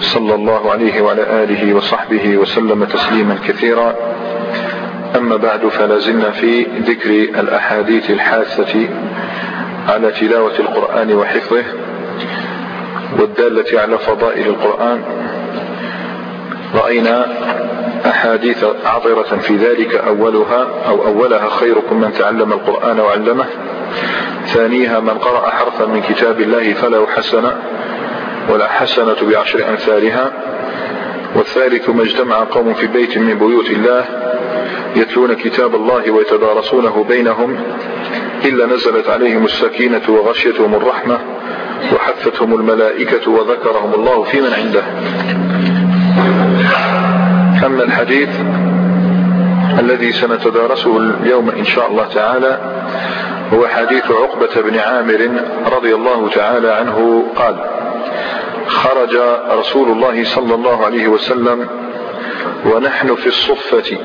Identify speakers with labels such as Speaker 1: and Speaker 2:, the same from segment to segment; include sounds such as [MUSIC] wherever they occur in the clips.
Speaker 1: صلى الله عليه وعلى آله وصحبه وسلم تسليما كثيرا. أما بعد فلا زلنا في ذكر الأحاديث الحاثة على تلاوة القرآن وحفظه والدالة على فضائل القرآن. رأينا أحاديث عطرة في ذلك أولها أو أولها خيركم من تعلم القرآن وعلمه. ثانيها من قرأ حرفا من كتاب الله فله حسنة. ولا حسنة بعشر أمثالها. والثالث ما اجتمع قوم في بيت من بيوت الله يتلون كتاب الله ويتدارسونه بينهم إلا نزلت عليهم السكينة وغشيتهم الرحمة وحفتهم الملائكة وذكرهم الله في من عنده. أما الحديث الذي سنتدارسه اليوم إن شاء الله تعالى هو حديث عقبة بن عامر رضي الله تعالى عنه قال خرج رسول الله صلى الله عليه وسلم ونحن في الصفة.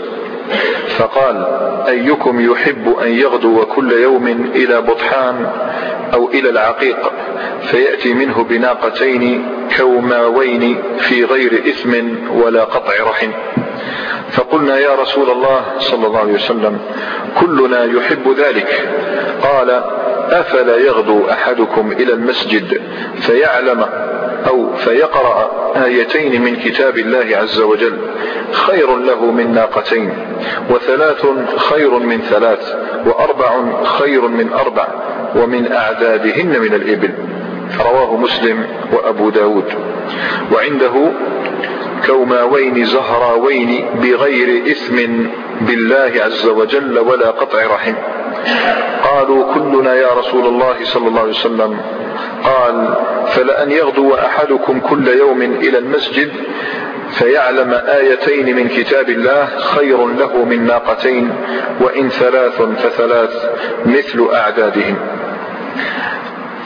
Speaker 1: فقال أيكم يحب أن يغدو كل يوم إلى بطحان أو إلى العقيق؟ فيأتي منه بناقتين كوماوين في غير إثم ولا قطع رحم. فقلنا يا رسول الله صلى الله عليه وسلم كلنا يحب ذلك. قال أفلا يغدو أحدكم إلى المسجد فيعلم أو فيقرأ آيتين من كتاب الله عز وجل خير له من ناقتين وثلاث خير من ثلاث وأربع خير من أربع ومن أعدادهن من الإبل. رواه مسلم وأبو داود. وعنده كوماوين زهراوين بغير إثم بالله عز وجل ولا قطع رحم. قالوا كلنا يا رسول الله صلى الله عليه وسلم قال فلأن يغدو أحدكم كل يوم إلى المسجد فيعلم آيتين من كتاب الله خير له من ناقتين وإن ثلاث فثلاث مثل أعدادهم.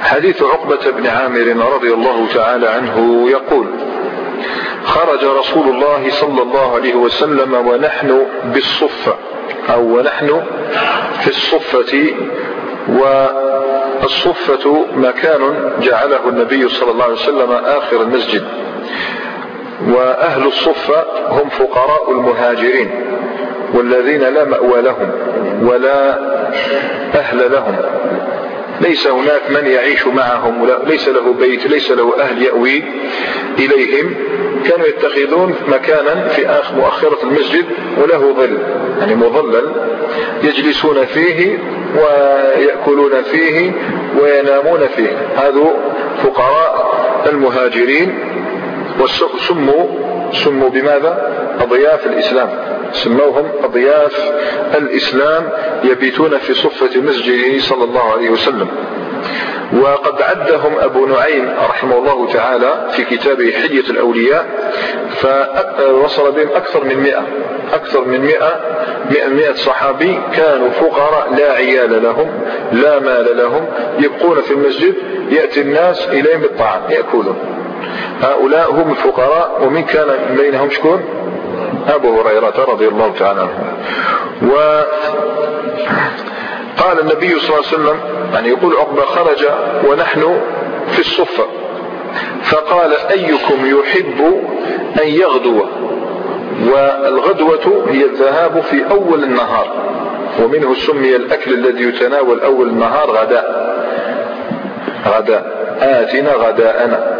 Speaker 1: حديث عقبة بن عامر رضي الله تعالى عنه يقول خرج رسول الله صلى الله عليه وسلم ونحن بالصفة أو ونحن في الصفة والصفة مكان جعله النبي صلى الله عليه وسلم آخر المسجد. وأهل الصفة هم فقراء المهاجرين والذين لا مأوى لهم ولا أهل لهم. ليس هناك من يعيش معهم ليس له بيت ليس له أهل يأوي إليهم. كانوا يتخذون مكانا في آخر مؤخرة المسجد وله ظل يعني مظلل يجلسون فيه ويأكلون فيه وينامون فيه. هذو فقراء المهاجرين. وسموا سموا بماذا؟ أضياف الإسلام. سموهم أضياف الإسلام يبيتون في صفة مسجده صلى الله عليه وسلم. وقد عدهم أبو نعيم رحمه الله تعالى في كتابه حلية الأولياء فوصل بهم أكثر من مئة أكثر من مئة مئة صحابي كانوا فقراء لا عيال لهم لا مال لهم يبقون في المسجد يأتي الناس إليهم الطعام يأكلون. هؤلاء هم الفقراء ومن كان بينهم شكون؟ أبو هريرة رضي الله تعالى عنه. و قال النبي صلى الله عليه وسلم يعني يقول عقبة خرج ونحن في الصفة. فقال أيكم يحب أن يغدو؟ والغدوة هي الذهاب في أول النهار ومنه سمي الأكل الذي يتناول أول النهار غداء. غداء. آتنا غداءنا.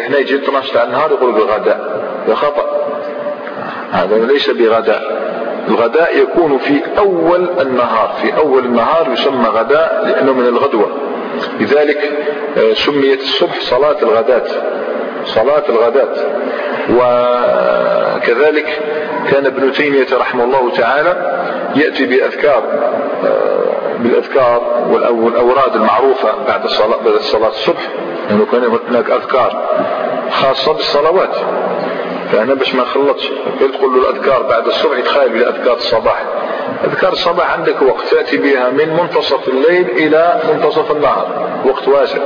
Speaker 1: إحنا يجي 12 النهار يقول بغداء ده خطأ. هذا ليس بغداء. الغداء يكون في أول النهار في أول النهار يسمى غداء لأنه من الغدوة. لذلك سميت الصبح صلاة الغداة صلاة الغداة. وكذلك كان ابن تيمية رحمه الله تعالى يأتي بأذكار بالأذكار والأوراد المعروفة بعد الصلاة بعد صلاة الصبح. لأنه كان هناك أذكار خاصة بالصلوات. فأنا باش ما نخلطش. تقول له الأذكار بعد الصبح يتخيل بأذكار أذكار الصباح. أذكار الصباح عندك وقت تأتي بها من منتصف الليل إلى منتصف النهار. وقت واسع.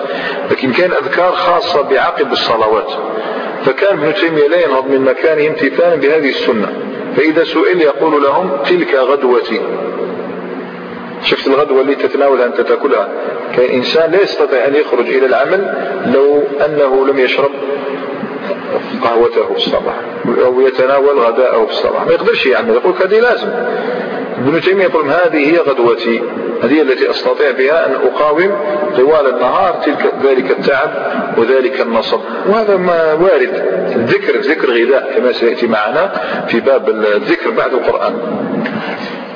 Speaker 1: لكن كان أذكار خاصة بعقب الصلوات. فكان ابن تيمية لا ينهض من مكانه امتثالا بهذه السنة. فإذا سئل يقول لهم تلك غدوتي. شفت الغدوة اللي تتناولها أنت تأكلها؟ كان إنسان لا يستطيع أن يخرج إلى العمل لو أنه لم يشرب. قهوته في الصباح أو يتناول غداءه في الصباح. ما يقدرش يعمل يقول هذه لازم. ابن تيمية يقول هذه هي غدوتي هذه التي أستطيع بها أن أقاوم طوال النهار تلك ذلك التعب وذلك النصب. وهذا ما وارد الذكر الذكر غذاء كما سيأتي معنا في باب الذكر بعد القرآن.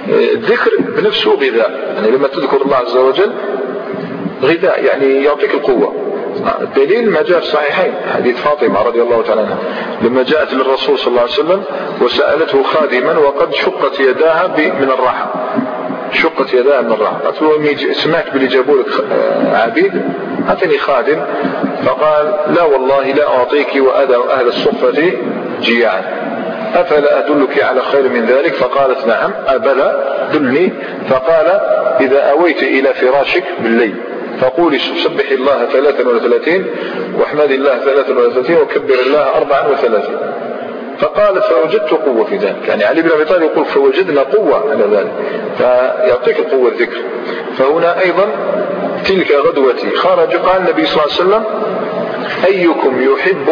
Speaker 1: الذكر بنفسه غذاء يعني لما تذكر الله عز وجل غذاء يعني يعطيك القوة. الدليل ما جاء في الصحيحين حديث فاطمة رضي الله تعالى عنها لما جاءت للرسول صلى الله عليه وسلم وسألته خادما وقد شقت يداها من الراحة شقت يداها من الراحة قالت له سمعت باللي جابوا لك عبيد؟ أعطني خادم. فقال لا والله لا أعطيك وأذى أهل الصفة جياعا أفلا أدلك على خير من ذلك؟ فقالت نعم. أبلى دلني. فقال إذا أويت إلى فراشك بالليل. فقولي سبح الله ثلاثا وثلاثين واحمد الله ثلاثا وثلاثين وكبر الله أربعا وثلاثين. فقال فوجدت قوة في ذلك. يعني علي بن أبي طالب يقول فوجدنا قوة على ذلك. فيعطيك القوة الذكر فهنا أيضا تلك غدوتي. خرج قال النبي صلى الله عليه وسلم أيكم يحب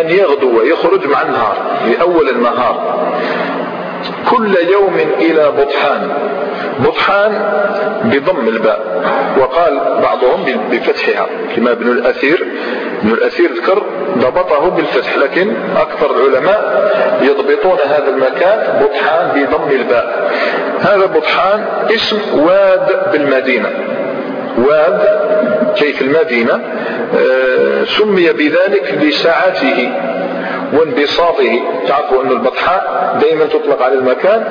Speaker 1: أن يغدو ويخرج مع النهار لأول النهار. كل يوم إلى بطحان. بطحان بضم الباء وقال بعضهم بفتحها كما ابن الأثير. ابن الأثير ذكر ضبطه بالفتح لكن أكثر العلماء يضبطون هذا المكان بطحان بضم الباء. هذا بطحان اسم واد بالمدينة. واد كيف المدينة؟ آه، سمي بذلك لسعته وانبساطه. تعرفوا أن البطحاء دائما تطلق على المكان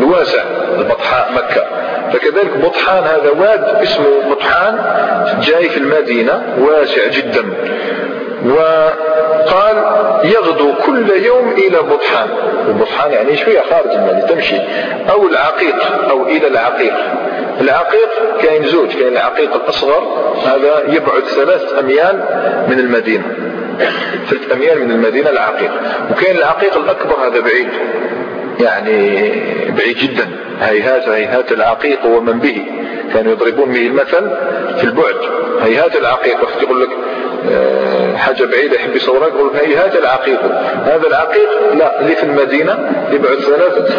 Speaker 1: الواسع البطحاء مكة. فكذلك بطحان هذا واد اسمه بطحان جاي في المدينة واسع جدا. وقال يغدو كل يوم إلى بطحان وبطحان يعني شوية خارج المدينة تمشي. أو العقيق أو إلى العقيق. العقيق كاين زوج كاين العقيق الأصغر. هذا يبعد ثلاث أميال من المدينة. ثلاث أميال من المدينة العقيق. وكاين العقيق الأكبر هذا بعيد. يعني بعيد جدا. هيهات هيهات العقيق ومن به. كانوا يضربون به المثل في البعد. هيهات العقيق. وقت يقول لك آه، حاجة بعيدة يحب يصورها يقول هيهات العقيق. هذا العقيق لا اللي في المدينة يبعد ثلاثة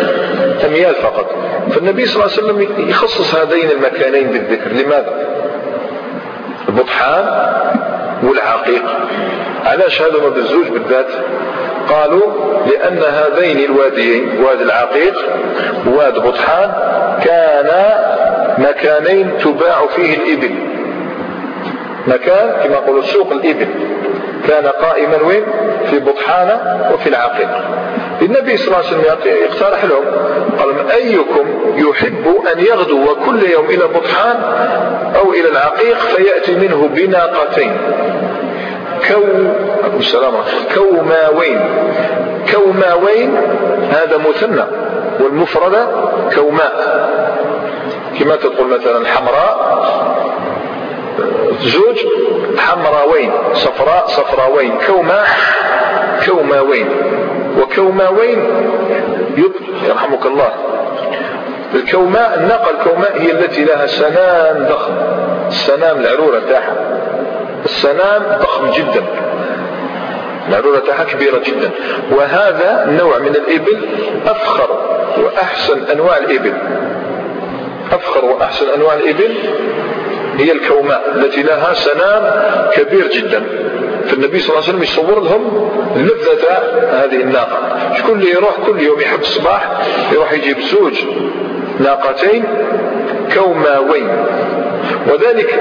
Speaker 1: أميال فقط. فالنبي صلى الله عليه وسلم يخصص هذين المكانين بالذكر. لماذا؟ البطحان والعقيق. علاش هذا بالزوج بالذات؟ قالوا لأن هذين الواديين واد العقيق واد بطحان كانا مكانين تباع فيه الإبل. مكان كما يقولوا سوق الإبل. كان قائما وين؟ في بطحانة وفي العقيق. النبي صلى الله عليه وسلم يقترح لهم قال أيكم يحب أن يغدو كل يوم إلى بطحان أو إلى العقيق فيأتي منه بناقتين. كو السلام. كوماوين كوماوين هذا مثنى والمفردة كوماء كما تقول مثلا حمراء. زوج حمراوين صفراء صفراوين كوماء كوماوين وكوماوين يرحمك الله. الكوماء الناقة الكوماء هي التي لها سنام ضخم السنام العرورة تاعها السنام ضخم جدا. العرورة تاعها كبيرة جدا. وهذا النوع من الإبل أفخر وأحسن أنواع الإبل. أفخر وأحسن أنواع الإبل هي الكوماء التي لها سنام كبير جدا. فالنبي صلى الله عليه وسلم يصور لهم لذة هذه الناقة. شكون اللي يروح كل يوم يحب الصباح يروح يجيب زوج ناقتين كوماوين. وذلك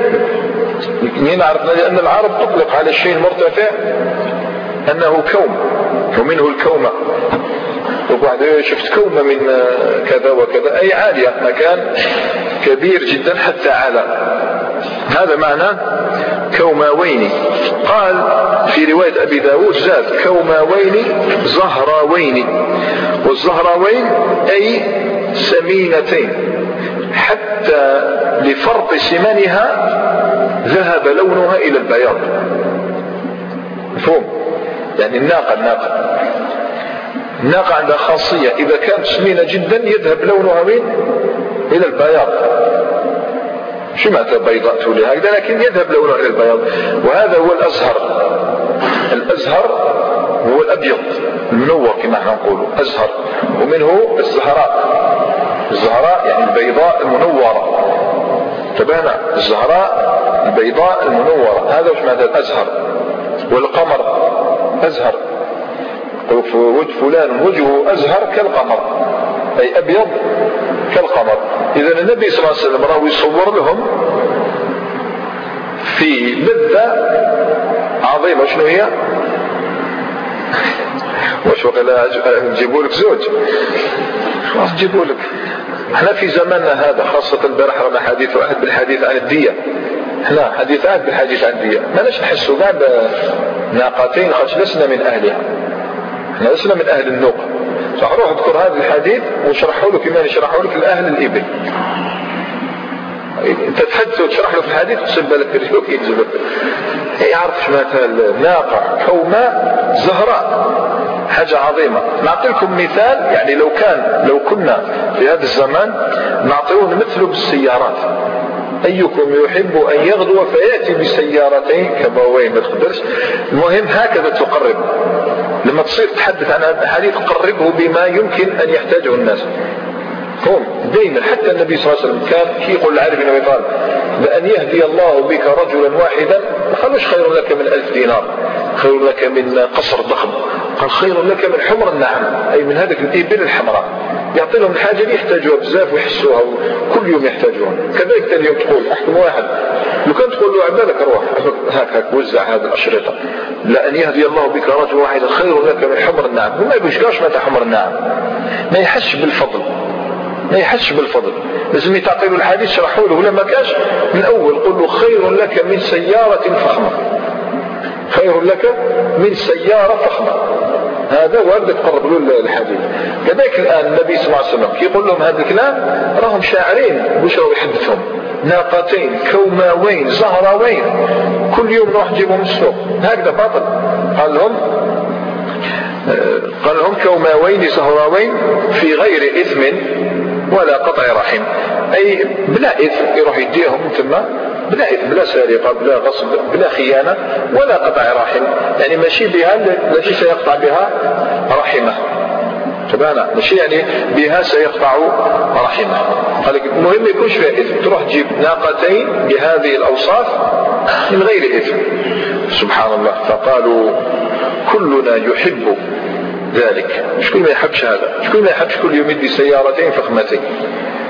Speaker 1: منين عرفنا لأن العرب تطلق على الشيء المرتفع أنه كوم ومنه الكومة. وبعد شفت كومة من كذا وكذا؟ أي عالية مكان كبير جدا حتى على هذا معناه كوماوين. قال في رواية أبي داود زاد كوماوين زهراوين. والزهراوين أي سمينتين حتى لفرط سمنها ذهب لونها إلى البياض. مفهوم؟ يعني الناقة الناقة. الناقة عندها خاصية. إذا كانت سمينة جدا يذهب لونها من إلى البياض. شو معنى بيضاء تولي هكذا لكن يذهب لونها إلى البياض. وهذا هو الأزهر. الأزهر هو الأبيض. المنور كما إحنا نقول أزهر. ومنه الزهراء. الزهراء يعني البيضاء المنورة. انتبهنا الزهراء البيضاء المنورة. هذا وش معنى؟ الأزهر والقمر أزهر. فلان وجهه أزهر كالقمر. أي أبيض كالقمر. إذا النبي صلى الله عليه وسلم راه يصور لهم في لذة عظيمة. شنو هي؟ واش وقيلا نجيبوا لك زوج. خلاص نجيبوا لك. إحنا في زماننا هذا خاصة البارح رانا حديث واحد بالحديث عن الدية. إحنا حديث عهد بالحديث عن الدية ما ناش نحسوا كاع بناقتين خاطر لسنا من أهلها. إحنا لسنا من أهل النوق. فروح اذكر هذا الحديث وشرحوا له كما يشرحوا لك الأهل الإبل. أنت تحدث وتشرح له في الحديث تصب بالك رجلك ينزل يعرف مثلا ناقة كوماء زهراء. حاجة عظيمة. نعطي لكم مثال يعني لو كان لو كنا في هذا الزمان نعطيون مثله بالسيارات. أيكم يحب أن يغدو فيأتي بسيارتين كبوين ما تقدرش المهم هكذا تقرب. لما تصير تحدث عن هذا الحديث قربه بما يمكن أن يحتاجه الناس. هم دائما حتى النبي صلى الله عليه وسلم كان كي يقول العارف بن أبي طالب بأن يهدي الله بك رجلا واحدا قالوش خير لك من ألف دينار؟ خير لك من قصر ضخم. قال خير لك من حمر النعم. أي من هذه الإبل الحمراء. يعطي لهم الحاجة اللي يحتاجوها بزاف ويحسوها كل يوم يحتاجوها. كذلك اليوم تقول أحكم واحد. لو كان تقول له عبالك روح. هاك هاك وزع هذه الأشرطة. لأن يهدي الله بك رجل واحدا خير لك من حمر النعم. هو ما يبغيش متى حمر النعم. ما يحسش بالفضل. ما يحسش بالفضل. لازم تعطي له الحديث شرحوا له. ولا ما كاش من أول قل له خير لك من سيارة فخمة. خير لك من سيارة فخمة. هذا اللي تقرب له الحديث. كذلك الآن النبي صلى الله عليه وسلم كي يقول لهم هذا الكلام راهم شاعرين واش راهو يحدثهم؟ ناقتين كوماوين زهراوين. كل يوم نروح نجيبهم من السوق. هكذا باطل. قال لهم قال لهم كوماوين زهراوين في غير إثم ولا قطع رحم. أي بلا إثم يروح يديهم ثم بلا اثم بلا سرقة بلا غصب بلا خيانة ولا قطع رحم. يعني ماشي بها التي سيقطع بها رحمه. تبانا ماشي يعني بها سيقطع رحمه. قال لك المهم يكونش فيها إثم. تروح تجيب ناقتين بهذه الأوصاف من غير إثم. سبحان الله. فقالوا كلنا يحب ذلك. شكون ما يحبش هذا. شكون ما يحبش كل يوم يدي سيارتين فخمتين.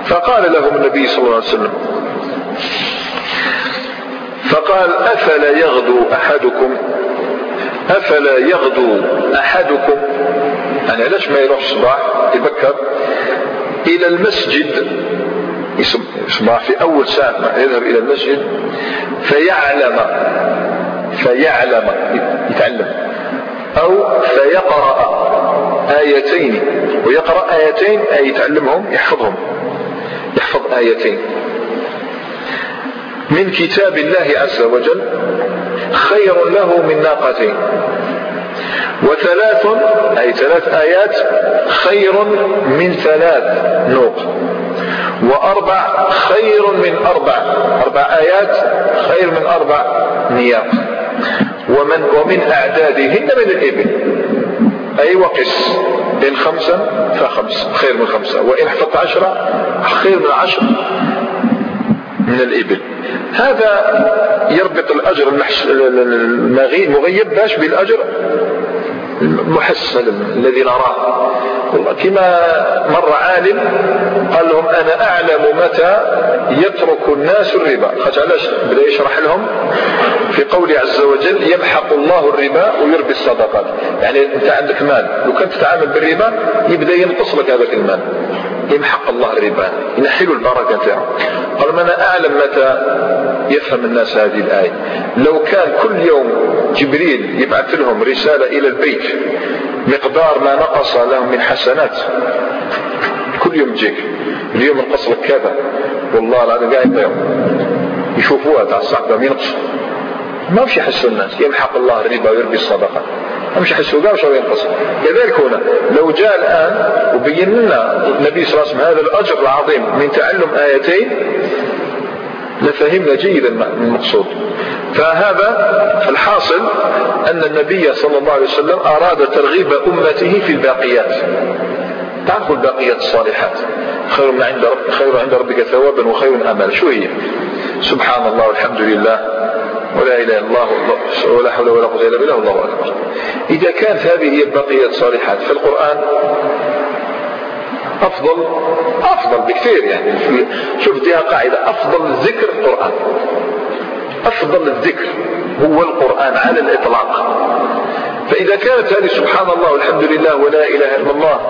Speaker 1: فقال لهم النبي صلى الله عليه وسلم فقال أفلا يغدو أحدكم أفلا يغدو أحدكم يعني علاش ما يروح الصباح يبكر إلى المسجد يصبح في أول ساعة ما يذهب إلى المسجد فيعلم فيعلم يتعلم أو فيقرأ آيتين ويقرأ آيتين أي يتعلمهم يحفظهم يحفظ آيتين. من كتاب الله عز وجل خير له من ناقتين. وثلاث أي ثلاث آيات خير من ثلاث نوق. وأربع خير من أربع. أربع آيات خير من أربع نياق. ومن ومن أعدادهن من الإبل. أي وقس. إن خمسا فخمس. خير من خمسة. وإن حفظت عشرة خير من عشر من الإبل. هذا يربط الأجر المغيب باش بالأجر المحسن الذي نراه. كما مر عالم قال لهم أنا أعلم متى يترك الناس الربا. خاطر علاش؟ بدأ يشرح لهم في قوله عز وجل يمحق الله الربا ويربي الصدقات. يعني أنت عندك مال لو كنت تتعامل بالربا يبدأ ينقص لك هذاك المال. يمحق الله الربا ينحي له البركة. تاعه قال أنا أعلم متى يفهم الناس هذه الآية. لو كان كل يوم جبريل يبعث لهم رسالة إلى البيت مقدار ما نقص لهم من حسنات كل يوم تجيك اليوم نقص لك كذا والله العظيم قاعد يضيعوا يشوفوها تاع الصحبة ينقصوا ما مش يحسوا الناس؟ يمحق الله الربا ويربي الصدقة. ما مش قال شو ينقص. كذلك هنا لو جاء الآن وبين لنا النبي صلى الله عليه وسلم هذا الأجر العظيم من تعلم آيتين لفهمنا جيدا المقصود. فهذا الحاصل أن النبي صلى الله عليه وسلم أراد ترغيب أمته في الباقيات. تعرفوا الباقيات الصالحات. خير من عند رب خير عند ربك ثوابا وخير املا شو هي؟ سبحان الله والحمد لله. ولا إله إلا الله ولا حول ولا قوة إلا بالله والله أكبر. إذا كانت هذه هي البقيه الصالحات فالقران أفضل أفضل بكثير يعني شوف ديها قاعدة أفضل الذكر القرآن. أفضل الذكر هو القرآن على الإطلاق. فإذا كانت هذه سبحان الله والحمد لله ولا إله إلا الله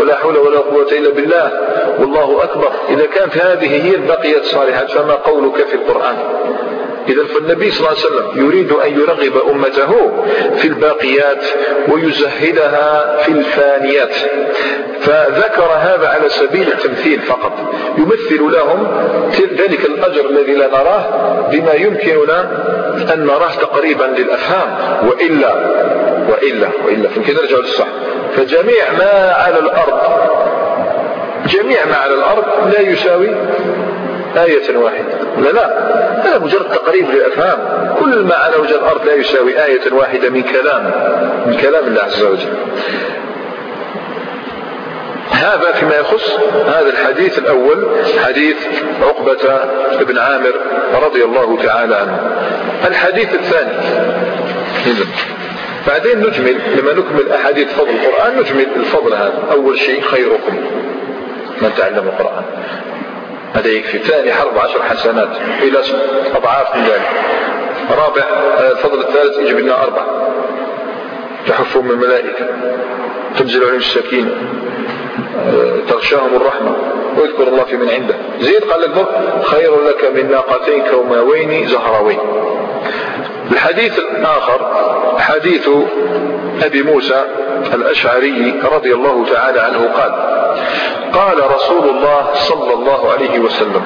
Speaker 1: ولا حول ولا قوة إلا بالله والله أكبر إذا كانت هذه هي البقية الصالحات فما قولك في القرآن إذا فالنبي صلى الله عليه وسلم يريد أن يرغب أمته في الباقيات ويزهدها في الفانيات. فذكر هذا على سبيل التمثيل فقط. يمثل لهم ذلك الأجر الذي لا نراه بما يمكننا أن نراه تقريبا للأفهام. وإلا وإلا وإلا. فيمكن نرجع للصح. فجميع ما على الأرض جميع ما على الأرض لا يساوي آية واحدة. لا لا هذا مجرد تقريب للأفهام. كل ما على وجه الأرض لا يساوي آية واحدة من كلام من كلام الله عز وجل. هذا فيما يخص هذا الحديث الأول حديث عقبة بن عامر رضي الله تعالى عنه. الحديث الثاني. بعدين نجمل لما نكمل أحاديث فضل القرآن نجمل الفضل هذا. أول شيء خيركم من تعلم القرآن. هذا يكفي ثاني حرب عشر حسنات. إلى أضعاف من ذلك. رابع الفضل الثالث يجب لنا أربع. تحفهم الملائكة. تنزل عليهم السكينة. تغشاهم الرحمة. واذكر الله في من عنده. زيد قال لك خير لك من ناقتين كوماوين زهراوين. الحديث الآخر حديث أبي موسى الأشعري رضي الله تعالى عنه قال قال رسول الله صلى الله عليه وسلم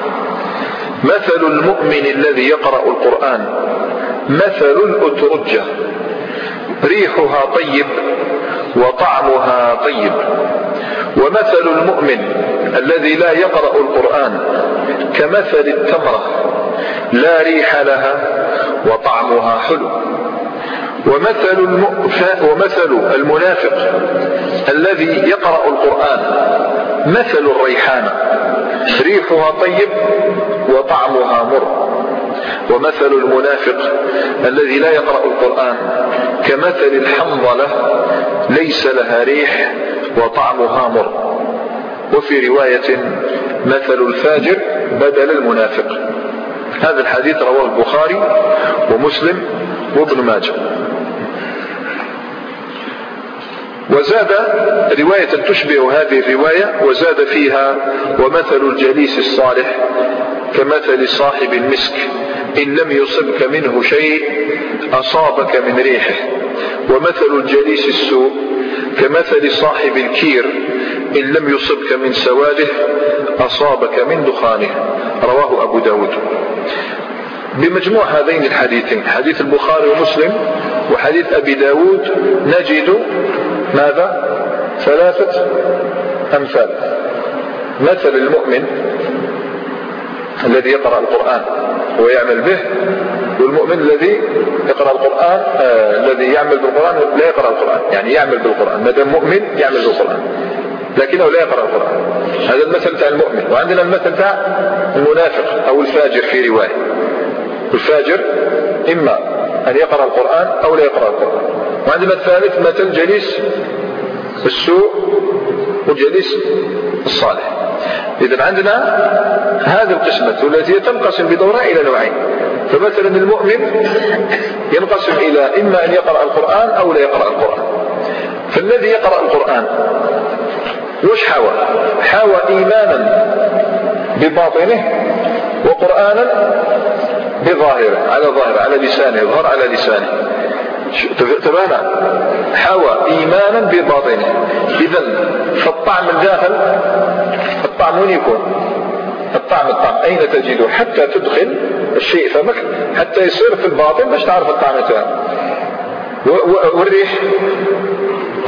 Speaker 1: مثل المؤمن الذي يقرأ القرآن مثل الأترجة. ريحها طيب وطعمها طيب. ومثل المؤمن الذي لا يقرأ القرآن كمثل التمرة لا ريح لها وطعمها حلو. ومثل ومثل المنافق الذي يقرأ القرآن مثل الريحانة ريحها طيب وطعمها مر. ومثل المنافق الذي لا يقرأ القرآن كمثل الحنظلة ليس لها ريح وطعمها مر. وفي رواية مثل الفاجر بدل المنافق. هذا الحديث رواه البخاري ومسلم وابن ماجه. وزاد رواية تشبه هذه الرواية وزاد فيها ومثل الجليس الصالح كمثل صاحب المسك إن لم يصبك منه شيء أصابك من ريحه. ومثل الجليس السوء كمثل صاحب الكير إن لم يصبك من سواده أصابك من دخانه. رواه أبو داود. بمجموع هذين الحديثين حديث البخاري ومسلم وحديث أبي داود نجد ماذا؟ ثلاثة أمثال. مثل المؤمن الذي يقرأ القرآن ويعمل به والمؤمن الذي يقرأ القرآن آه الذي يعمل بالقرآن لا يقرأ القرآن. يعني يعمل بالقرآن. ما دام مؤمن يعمل بالقرآن لكنه لا يقرأ القرآن. هذا المثل تاع المؤمن. وعندنا المثل تاع المنافق أو الفاجر في رواية. الفاجر إما أن يقرأ القرآن أو لا يقرأ القرآن. وعندنا الثالث مثل جليس السوء وجليس الصالح. إذا عندنا هذه القسمة التي تنقسم بدورها إلى نوعين. فمثلا المؤمن ينقسم إلى إما أن يقرأ القرآن أو لا يقرأ القرآن. فالذي يقرأ القرآن وش حوى حوى إيمانا بباطنه وقرآنا بظاهره على ظاهره على لسانه يظهر على لسانه. تبانا حوى إيمانا بباطنه. إذا فالطعم الداخل الطعم وين يكون؟ الطعم الطعم. أين تجده؟ حتى تدخل الشيء فمك حتى يصير في الباطن باش تعرف الطعم تاعه. والريح؟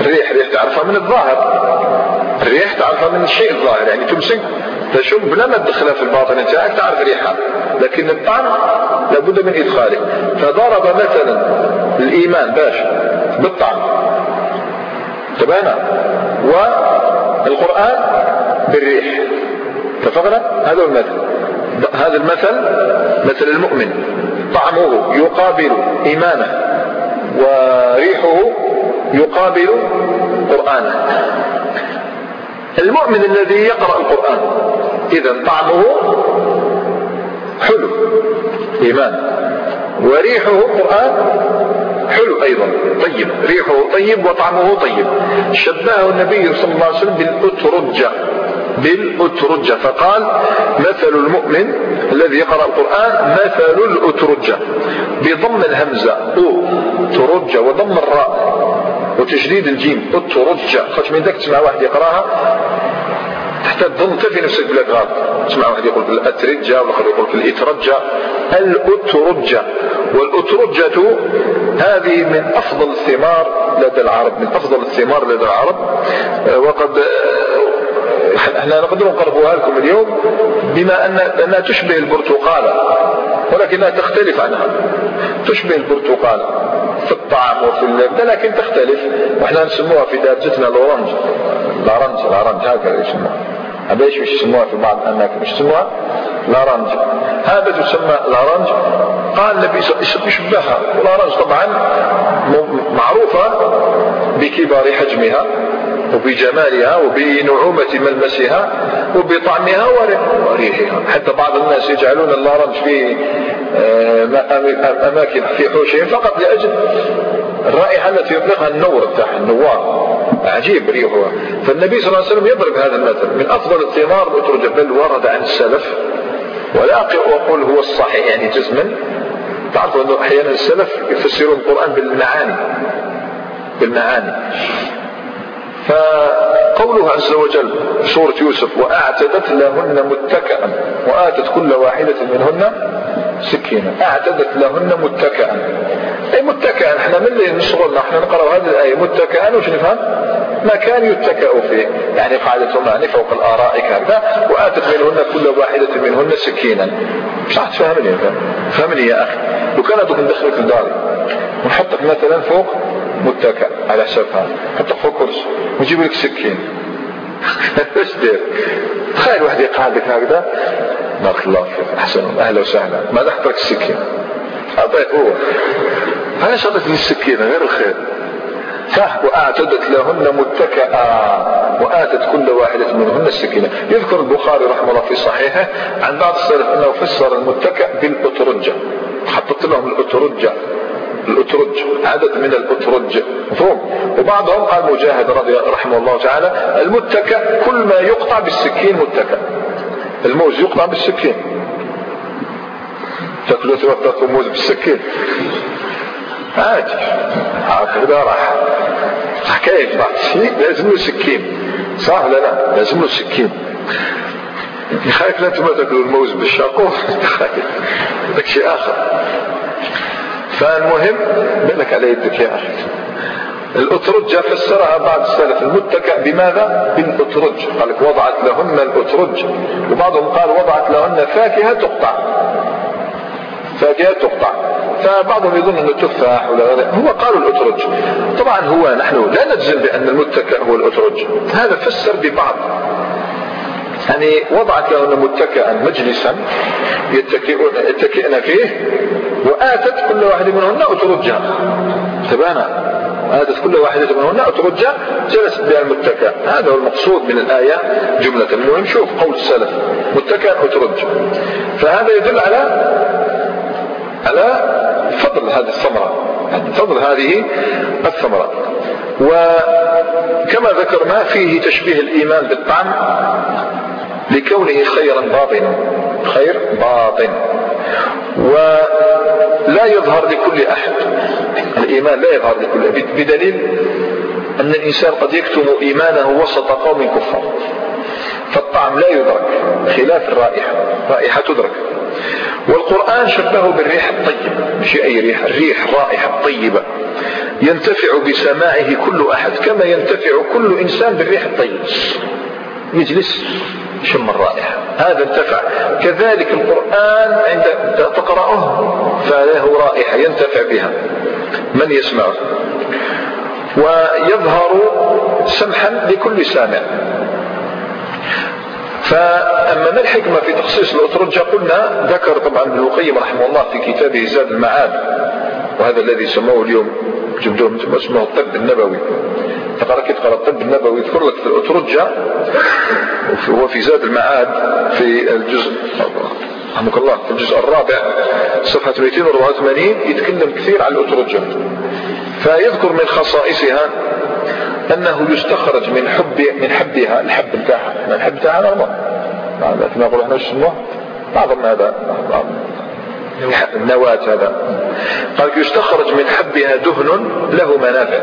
Speaker 1: الريح ريح تعرفها من الظاهر. الريح تعرفها من الشيء الظاهر يعني تمسك تشم بلا ما تدخلها في الباطن تاعك تعرف ريحها لكن الطعم لابد من إدخاله. فضرب مثلا الإيمان باش؟ بالطعم. تبانا والقرآن بالريح. اتفقنا؟ هذا هو المثل. هذا المثل مثل المؤمن. طعمه يقابل إيمانه وريحه يقابل قرآنه. المؤمن الذي يقرأ القرآن. إذا طعمه حلو إيمان. وريحه قرآن حلو أيضا طيب. ريحه طيب وطعمه طيب. شبهه النبي صلى الله عليه وسلم بالأترجة بالأترجة فقال مثل المؤمن الذي يقرأ القرآن مثل الأترجة بضم الهمزة أو ترجة وضم الراء. وتشديد الجيم أترجة خاطر من ذاك تسمع واحد يقراها حتى تظن في نفسك بلا غلط. تسمع واحد يقول في الأترجة والاخر يقول في الإترجة. الأترجة. والأترجة هذه من أفضل الثمار لدى العرب من أفضل الثمار لدى العرب. وقد إحنا نقدر نقربوها لكم اليوم بما أن أنها تشبه البرتقالة ولكنها تختلف عنها. تشبه البرتقالة في الطعم وفي اللبن لكن تختلف. وإحنا نسموها في دارجتنا الاورنج الارنج الارنج هكذا يسموها. هذا إيش يسموها في بعض الأماكن؟ إيش يسموها الارنج هذا تسمى الارنج قال النبي صلى الله عليه وسلم والارنج طبعا معروفة بكبار حجمها. وبجمالها وبنعومة ملمسها وبطعمها وريحها. حتى بعض الناس يجعلون اللارنج في آه، أماكن في حوشهم فقط لأجل الرائحة التي يطلقها النور تاعها النوار. عجيب ريحها. فالنبي صلى الله عليه وسلم يضرب هذا المثل. من أفضل الثمار أترجة بل ورد عن السلف. ولا أقول هو الصحيح يعني جزما تعرفوا أنه أحيانا السلف يفسرون القرآن بالمعاني. بالمعاني. فقوله عز وجل سورة يوسف وأعتدت لهن متكئا. وآتت كل واحدة منهن سكينة. أعتدت لهن متكئا. أي متكئا إحنا من اللي نشغلنا إحنا نقرأ هذه الآية. متكئا وش نفهم؟ مكان يتكأ فيه. يعني قاعدتهم يعني فوق الآرائك هكذا وآتت منهن كل واحدة منهن سكينا. مش راح تفهمني فهمني يا أخي؟ لو كان دوك ندخلك في داري ونحطك مثلا فوق متكئ على حساب هذا حطك فوق كرسي ونجيب لك سكين. إيش دير. تخيل واحد يقعدك هكذا. بارك الله فيك. أحسن. أهلا وسهلا. ماذا حط لك السكين؟ أعطيك هو. علاش عطيتني السكينه غير الخير. صح وأعتدت لهن متكئا وآتت كل واحدة منهن السكينه يذكر البخاري رحمه الله في صحيحه عن بعض السلف أنه فسر المتكئ بالأترجة. حطت لهم الأترجة. الأترج عدد من الأترج. مفهوم وبعضهم قال مجاهد رضي رحمه الله تعالى المتكأ كل ما يقطع بالسكين متكأ. الموز يقطع بالسكين. تاكلوا تاكلوا موز بالسكين. عادي. هكذا راح. حكاية بعض الشيء لازم له سكين. صح ولا لا؟ لازم له سكين. خايف لا تاكلوا الموز بالشاقوه خايف [LAUGHS] هذاك شيء آخر. فالمهم بالك على يدك يا أخي. الأترجة فسرها بعض السلف المتكأ بماذا؟ بالأترج. قال لك وضعت لهن الأترج. وبعضهم قال وضعت لهن فاكهة تقطع. فاكهة تقطع. فبعضهم يظن إنه تفاح ولا غيره. هو قالوا الأترج. طبعا هو نحن لا نجزم بأن المتكأ هو الأترج. هذا فسر ببعض. يعني وضعت لهن متكئا مجلسا يتكئن فيه وآتت كل واحد منهن أترجها تبانا آتت كل واحدة منهن أترجها جلست بها المتكأ هذا هو المقصود من الآية جملة. المهم شوف قول السلف. متكأ أترج فهذا يدل على على فضل هذه الثمرة. فضل هذه الثمرة. وكما ذكرنا فيه تشبيه الإيمان بالطعم. لكونه خيرا باطنا. خير باطن. ولا يظهر لكل أحد. الإيمان لا يظهر لكل أحد. بدليل أن الإنسان قد يكتم إيمانه وسط قوم كفار. فالطعم لا يدرك. خلاف الرائحة. رائحة تدرك. والقرآن شبهه بالريح الطيب مش أي ريح؟ الريح الرائحة الطيبة ينتفع بسماعه كل أحد كما ينتفع كل إنسان بالريح الطيب يجلس شم الرائحة. هذا انتفع كذلك القرآن عند تقرأه فله رائحة ينتفع بها. من يسمعه ويظهر سمحا لكل سامع. فأما ما الحكمة في تخصيص الأترجة؟ قلنا ذكر طبعا ابن القيم رحمه الله في كتابه زاد المعاد وهذا الذي سموه اليوم جبدوه اسمه الطب النبوي. تقرأ تقرأ الطب النبوي يذكر لك في الأترجة وفي زاد المعاد في الجزء رحمك الله في الجزء الرابع صفحة 284 يتكلم كثير عن الأترجة فيذكر من خصائصها أنه يستخرج من حب من حبها الحب بتاعها. الحب بتاعها؟ نورمال لكن نقول إحنا اسمه بعض هذا النواة هذا. قال يستخرج من حبها دهن له منافع.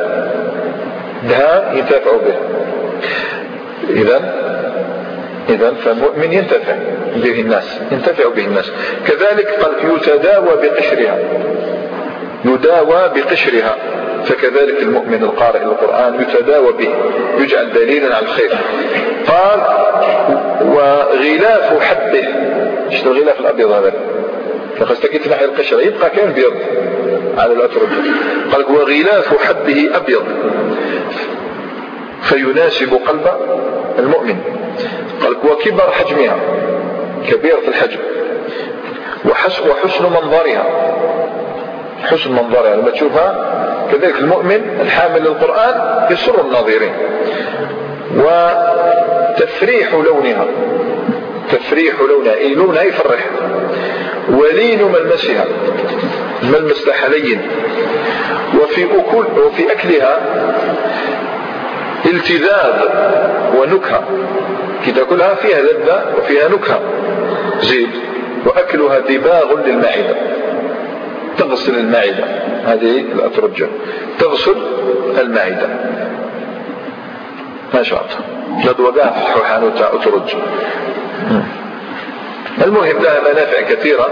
Speaker 1: دهان ينتفع به. إذا إذا فالمؤمن ينتفع به الناس ينتفع به الناس. كذلك قال يتداوى بقشرها. يداوى بقشرها. فكذلك المؤمن القارئ للقرآن يتداوى به يجعل دليلا على الخير. قال وغلاف حبه. شنو الغلاف الأبيض هذا؟ لقد استكيت ناحية القشرة يبقى كان بيض على الأترك قال وغلاف حبه أبيض. فيناسب قلب المؤمن. قال وكبر حجمها. كبيرة الحجم. وحسن منظرها. حسن منظرها. لما تشوفها كذلك المؤمن الحامل للقرآن يسر الناظرين. وتفريح لونها. تفريح لونها. أي لونها يفرح. ولين ملمسها الملمس تاعها لين وفي أكل وفي أكلها التذاذ ونكهة. كي تأكلها فيها لذة وفيها نكهة. زيد. وأكلها دباغ للمعدة. تغسل المعدة. هذه الأترجة تغسل المعدة. ما شاء الله. ندوة فتحوا حانوت أترج المهم لها منافع كثيرة.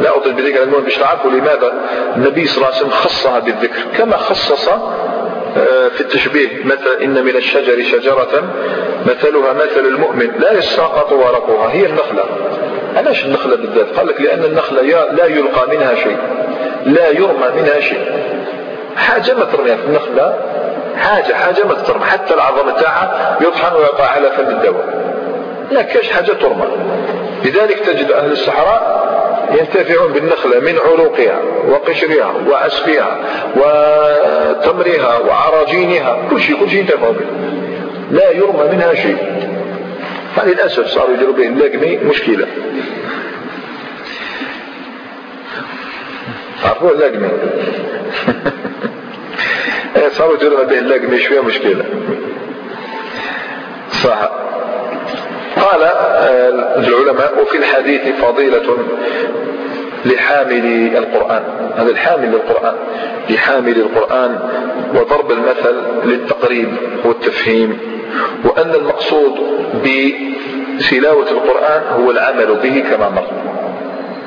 Speaker 1: لا أطل بذكر. المهم باش تعرفوا لماذا؟ النبي صلى الله عليه وسلم خصها بالذكر. كما خصص آه، في التشبيه مثل إن من الشجر شجرة مثلها مثل المؤمن. لا يساقط ورقها هي النخلة. علاش النخلة بالذات؟ قال لك لأن النخلة لا يلقى منها شيء. لا يرمى منها شيء. حاجة ما ترميها في النخلة. حاجة حاجة ما ترمى. حتى العظم تاعها يطحن على فم الدواء. لا كاش حاجة ترمى لذلك تجد أهل الصحراء ينتفعون بالنخلة من عروقها وقشرها وعسفها وتمرها وعراجينها. كل شيء كل شيء ينتفعون به. لا يرمى منها شيء. فللأسف صاروا يديروا به. اللقمي مشكلة. عرفوا اللقمي [LAUGHS] صاروا يديروا به. اللقمي شوية مشكلة. صح. قال آه، العلماء وفي الحديث فضيلة لحامل القرآن. هذا الحامل للقرآن. لحامل القرآن وضرب المثل للتقريب والتفهيم. وأن المقصود بتلاوة القرآن هو العمل به كما مر.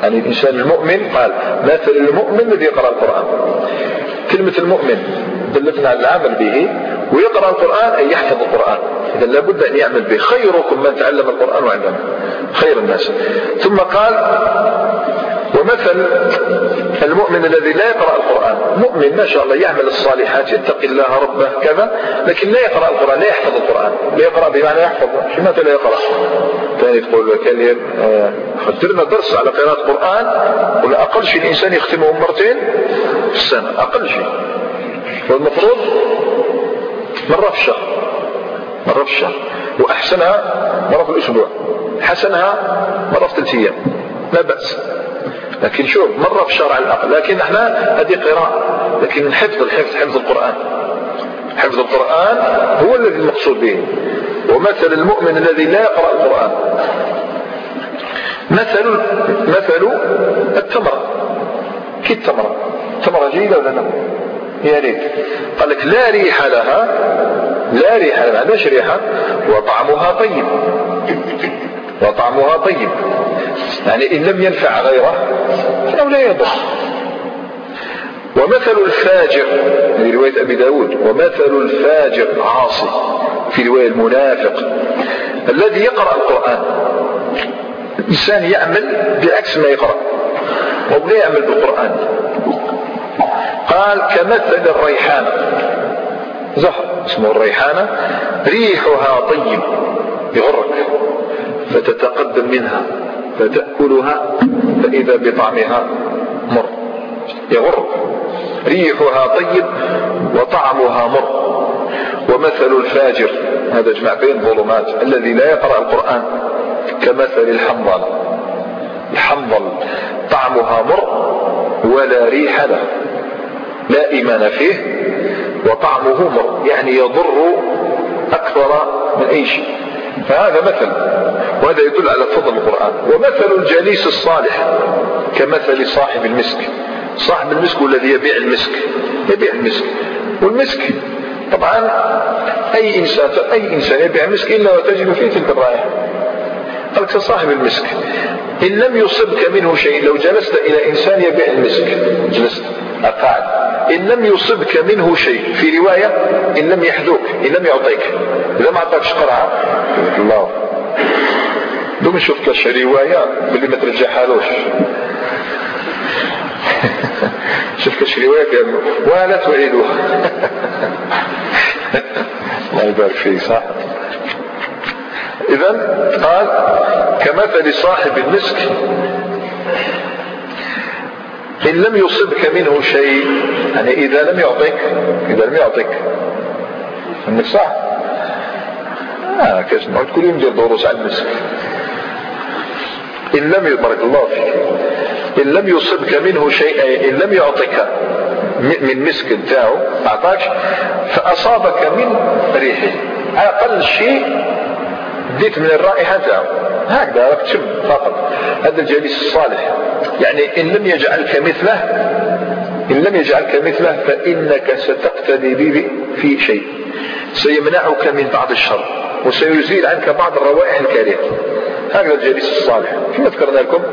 Speaker 1: يعني الإنسان المؤمن قال مثل المؤمن الذي يقرأ القرآن. كلمة المؤمن دلتنا على العمل به ويقرأ القرآن أي يحفظ القرآن. إذا لابد أن يعمل به. خيركم من تعلم القرآن وعلمه. خير الناس. ثم قال ومثل المؤمن الذي لا يقرأ القرآن. مؤمن ما شاء الله يعمل الصالحات يتقي الله ربه كذا لكن لا يقرأ القرآن لا يحفظ القرآن. لا يقرأ بمعنى يحفظ. متى لا يقرأ؟ ثاني تقول كان درنا درس على قراءة القرآن. ولا أقل شيء الإنسان يختمه مرتين في السنة. أقل شيء. والمفروض مرة في الشهر مرة في الشهر وأحسنها مرة في الأسبوع. حسنها مرة في ثلاث أيام لا بأس. لكن شوف مرة في الشهر على الأقل. لكن إحنا هذه قراءة. لكن الحفظ الحفظ حفظ القرآن. حفظ القرآن هو الذي المقصود به. ومثل المؤمن الذي لا يقرأ القرآن. مثل مثل التمرة كي التمرة التمرة جيدة ولا لا؟ يا ريت قال لك لا ريح لها لا ريح لها عندهاش ريحة وطعمها طيب. وطعمها طيب. يعني إن لم ينفع غيره فإنه لا يضر. ومثل الفاجر في رواية أبي داود. ومثل الفاجر عاصي في رواية المنافق الذي يقرأ القرآن. الإنسان يعمل بعكس ما يقرأ ولا يعمل بالقرآن. قال كمثل الريحانة زهر اسمه الريحانة ريحها طيب يغرك فتتقدم منها فتأكلها فإذا بطعمها مر يغر ريحها طيب وطعمها مر. ومثل الفاجر هذا جمع بين ظلمات الذي لا يقرأ القرآن كمثل الحنظل. الحنظل طعمها مر ولا ريح له. لا إيمان فيه وطعمه مر يعني يضر أكثر من أي شيء. فهذا مثل وهذا يدل على فضل القرآن. ومثل الجليس الصالح كمثل صاحب المسك. صاحب المسك الذي يبيع المسك يبيع المسك. والمسك طبعا أي إنسان أي إنسان يبيع مسك إلا وتجد فيه تلك الرائحة قال صاحب المسك إن لم يصبك منه شيء لو جلست إلى إنسان يبيع المسك جلست. أقعد إن لم يصبك منه شيء. في رواية إن لم يحذوك إن لم يعطيك. إذا ما أعطاكش قرعة الله. دوم نشوف كاش رواية باللي ما ترجعهالوش [LAUGHS] شوف كاش رواية ولا تعيدوها [LAUGHS] الله يبارك فيك صح؟ إذا قال كمثل صاحب المسك إن لم يصبك منه شيء يعني إذا لم يعطيك إذا لم يعطيك انك صح؟ آه كاش نقعد كل يوم ندير دروس على المسك إن لم بارك الله فيك. إن لم يصبك منه شيء إن لم يعطيك من مسك نتاعو ما أعطاكش فأصابك من ريحه. أقل شيء ديت من الرائحة نتاعو هكذا راك تشم فقط. هذا الجليس الصالح. يعني إن لم يجعلك مثله إن لم يجعلك مثله فإنك ستقتدي به في شيء. سيمنعك من بعض الشر وسيزيل عنك بعض الروائح الكريهة. هكذا الجليس الصالح. كما ذكرنا لكم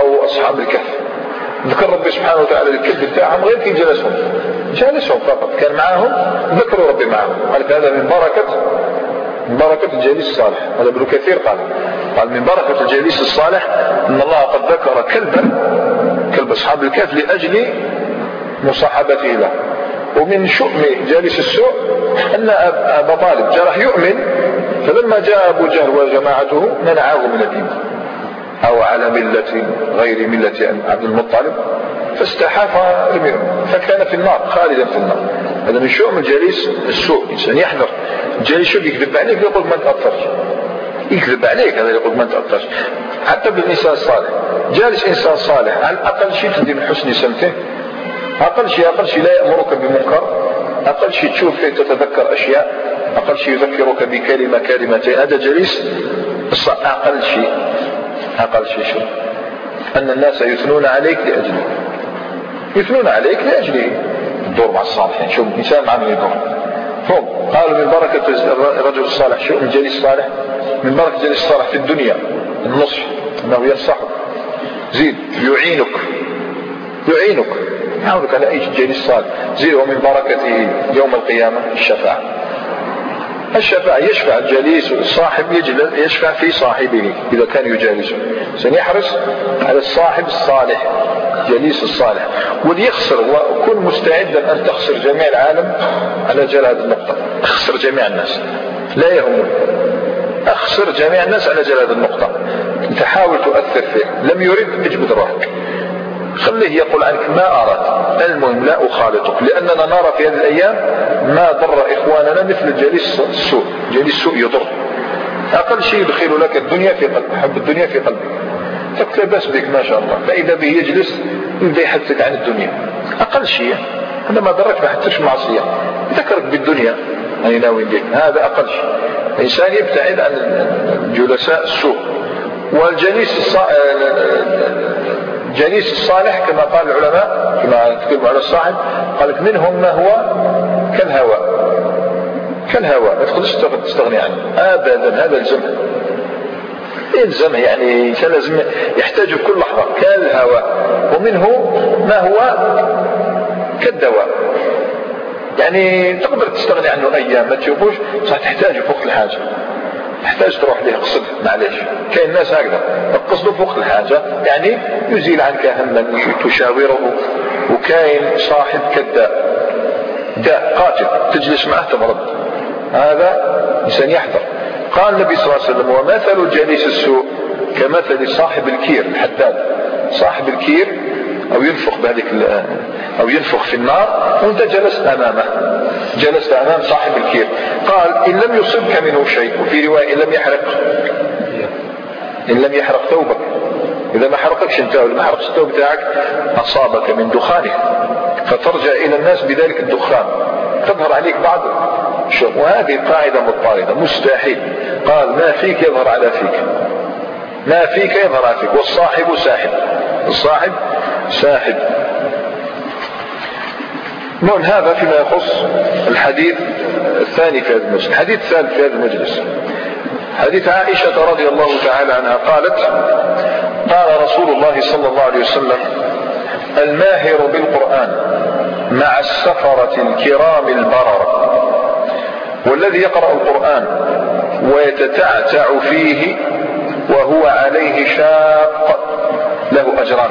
Speaker 1: أو أصحاب الكهف. ذكر ربي سبحانه وتعالى الكذب بتاعهم غير كي جلسهم. جالسهم فقط. كان معاهم ذكروا ربي معهم. قال هذا من بركة من بركة الجليس الصالح. هذا ابن كثير قال. قال من بركة الجليس الصالح إن الله قد ذكر كلبا كلب أصحاب الكهف لأجل مصاحبته له. ومن شؤم جالس السوء أن أبا طالب جرح يؤمن فلما جاء أبو جهل وجماعته منعه من الدين. أو على ملة غير ملة عبد المطلب فاستحاف فكان في النار خالدا في النار. هذا من شؤم الجليس السوء. الانسان يحذر. الجليس شو يكذب عليك يقول ما تاثرش يكذب عليك هذا يقول ما تاثرش حتى بالانسان الصالح. جالس إنسان صالح على الاقل شيء تدي من حسن سمته؟ أقل شيء أقل شيء لا يأمرك بمنكر. أقل شيء تشوف فيه تتذكر أشياء. أقل شيء يذكرك بكلمة كلمتين. هذا جليس؟ أقل شيء. أقل شيء شو؟ أن الناس يثنون عليك لاجله يثنون عليك لاجله الدور مع الصالحين. شوف الانسان مع من يدور قالوا من بركة الرجل الصالح. شو من جليس الصالح من الجليس الصالح في الدنيا النصح إنه ينصحك. زيد يعينك. يعينك. يعاونك على أي جليس صالح زيد ومن بركته يوم القيامة الشفاعة. الشفاعة يشفع الجليس الصاحب يشفع في صاحبه إذا كان يجالسه. سنحرص على الصاحب الصالح جليس الصالح. وليخسر وكن مستعدا أن تخسر جميع العالم على جل هذه النقطة. اخسر جميع الناس. لا يهمك. أخسر جميع الناس على جل هذه النقطة. أنت حاول تؤثر فيه. لم يرد اجبد روحك. خليه يقول عنك ما أراد؟ المهم لا أخالطك. لأننا نرى في هذه الأيام ما ضر إخواننا مثل جليس السوء. جليس السوء يضر. أقل شيء يدخل لك الدنيا في قلبك حب الدنيا في قلبك. فاقتبس بك ما شاء الله. فإذا به يجلس يبدأ يحدثك عن الدنيا. أقل شيء. هذا ما ضرك ما حدثش معصية. ذكرك بالدنيا. أي ناوي هذا أقل شيء. الإنسان يبتعد عن جلساء السوء. والجليس الجليس الصالح كما قال العلماء كما تكلم على الصاحب قال منهم ما هو؟ كالهواء كالهواء ما تقدرش تستغني عنه. ابدا هذا الجمع يلزم يعني لازم يحتاج في كل لحظة. كالهواء ومنه ما هو؟ كالدواء. يعني تقدر تستغني عنه أيام ما تشوفوش؟ صح تحتاجه فوق الحاجة. تحتاج تروح له قصد معليش. كاين ناس هكذا. تقصد فوق الحاجة يعني يزيل عنك هما تشاوره وكاين صاحب كذاب داء قاتل تجلس معه تمرض هذا إنسان يحذر. قال النبي صلى الله عليه وسلم ومثل جليس السوء كمثل صاحب الكير. الحداد. صاحب الكير أو ينفخ بهذيك أو ينفخ في النار وأنت جلست أمامه. جلست أمام صاحب الكير. قال إن لم يصبك منه شيء وفي رواية إن لم يحرق. إن لم يحرق ثوبك. إذا ما حرقكش أنت ولا ما حرقش الثوب بتاعك أصابك من دخانه. فترجع إلى الناس بذلك الدخان. تظهر عليك بعض وهذه قاعدة مضطردة. مستحيل. قال ما فيك يظهر على فيك. ما فيك يظهر على فيك. والصاحب ساحب. الصاحب ساحب. نقول هذا فيما يخص الحديث الثاني في هذا المجلس. الحديث الثالث في هذا المجلس. حديث عائشة رضي الله تعالى عنها قالت قال رسول الله صلى الله عليه وسلم الماهر بالقرآن مع السفرة الكرام البرر والذي يقرأ القرآن ويتتعتع فيه وهو عليه شاق له أجران.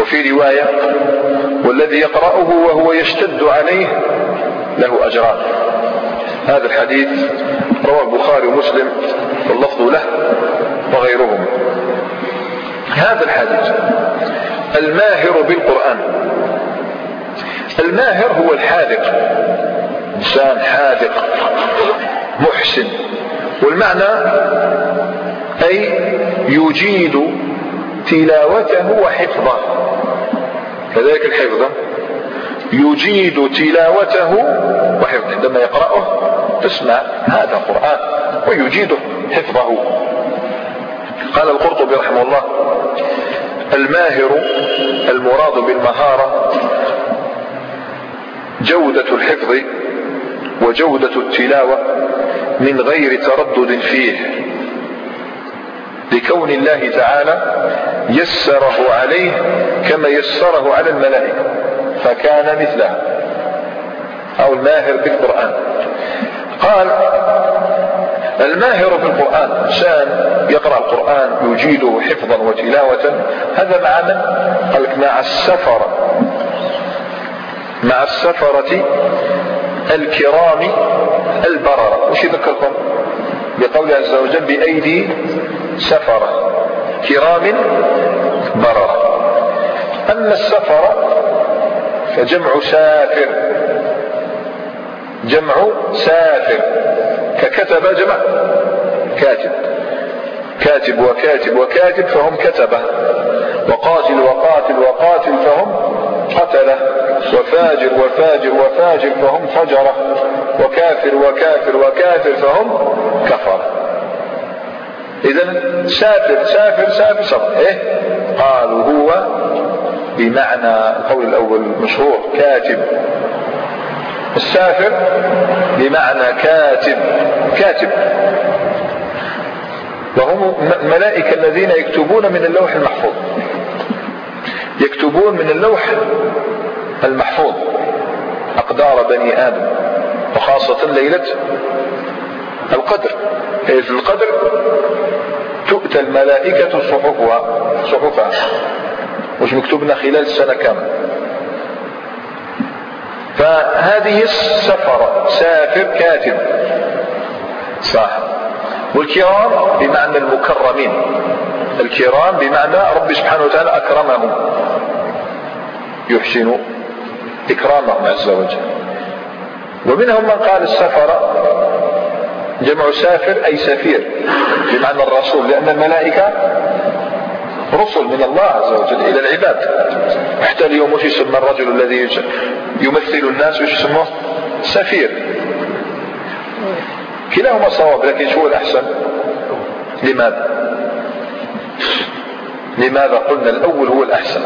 Speaker 1: وفي رواية والذي يقرأه وهو يشتد عليه له أجران. هذا الحديث رواه البخاري ومسلم واللفظ له وغيرهم. هذا الحديث الماهر بالقرآن. الماهر هو الحاذق إنسان حاذق محسن. والمعنى أي يجيد تلاوته وحفظه. كذلك الحفظ يجيد تلاوته وحفظه عندما يقرأه تسمع هذا قرآن ويجيد حفظه. قال القرطبي رحمه الله الماهر المراد بالمهارة جودة الحفظ وجودة التلاوة من غير تردد فيه. لكون الله تعالى يسره عليه كما يسره على الملائكة فكان مثله أو الماهر بالقرآن قال الماهر بالقرآن إنسان يقرأ القرآن يجيده حفظا وتلاوة هذا مع من؟ قال لك مع السفر مع السفرة الكرام البررة. وش يذكركم؟ بقول عز وجل بأيدي سفرة كرام بررة. أما السفرة فجمع سافر. جمع سافر. ككتب جمع. كاتب. كاتب وكاتب وكاتب فهم كتبه وقاتل وقاتل وقاتل فهم قتله وفاجر وفاجر وفاجر فهم فجرة وكافر وكافر وكافر فهم كفرة إذا سافر سافر سافر سافر إيه؟ قالوا هو بمعنى القول الأول مشهور كاتب. السافر بمعنى كاتب كاتب. وهم الملائكة الذين يكتبون من اللوح المحفوظ. يكتبون من اللوح المحفوظ. أقدار بني آدم وخاصة ليلة القدر. في القدر تؤتى الملائكة صحفها. صحفها. مش مكتوبنا خلال السنة كاملة فهذه السفرة سافر كاتب. صح. والكرام بمعنى المكرمين. الكرام بمعنى رب سبحانه وتعالى أكرمهم يحسن إكرامهم عز وجل. ومنهم من قال السفر جمع سافر أي سفير بمعنى الرسول لأن الملائكة رسل من الله عز وجل إلى العباد. حتى اليوم وش يسمى الرجل الذي يمثل الناس وش يسموه؟ سفير. كلاهما صواب لكن شو الأحسن؟ لماذا؟ لماذا قلنا الأول هو الأحسن؟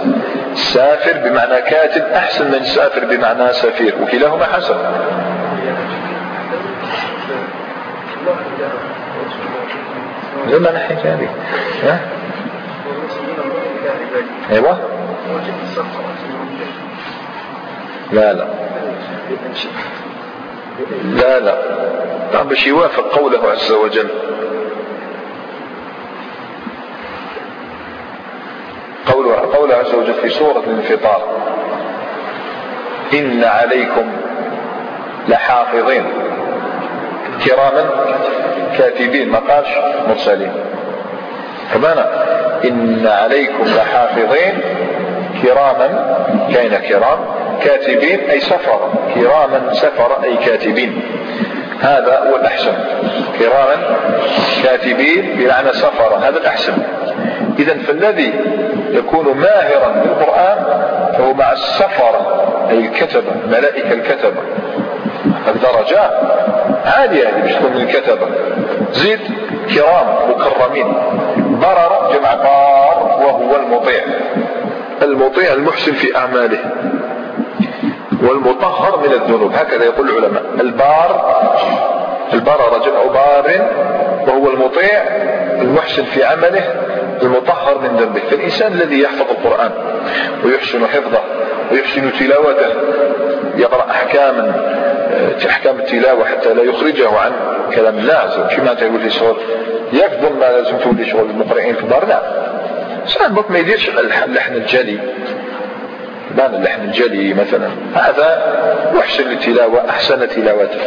Speaker 1: سافر بمعنى كاتب أحسن من سافر بمعنى سفير وكلاهما حسن. لما نحن هذه أيوه. لا لا. لا لا. نعم باش يوافق قوله عز وجل. قوله, قوله عز وجل في سورة الانفطار. إن عليكم لحافظين. كراما كاتبين ما قالش مرسلين. فمعنى إن عليكم لحافظين كراما كاين كرام كاتبين أي سفر كراما سفر أي كاتبين. هذا هو الأحسن. كراما كاتبين بمعنى سفر هذا الأحسن. إذا فالذي يكون ماهرا بالقرآن فهو مع السفرة أي الكتبة ملائكة الكتبة الدرجات عالية اللي باش تكون من الكتبة. زيد كرام مكرمين. برر جمع بار وهو المطيع. المطيع المحسن في أعماله. والمطهر من الذنوب. هكذا يقول العلماء. البار البر رجل بار وهو المطيع المحسن في عمله المطهر من ذنبه. فالإنسان الذي يحفظ القرآن ويحسن حفظه ويحسن تلاوته يقرأ أحكاما أحكام التلاوة حتى لا يخرجه عن كلام الله كما تقول لي شغل يفضل ما لازم تولي شغل المقرئين الكبار لا ساعات ما يديرش اللحن الجلي. بان اللحن الجلي مثلا. هذا يحسن التلاوة أحسن تلاوته.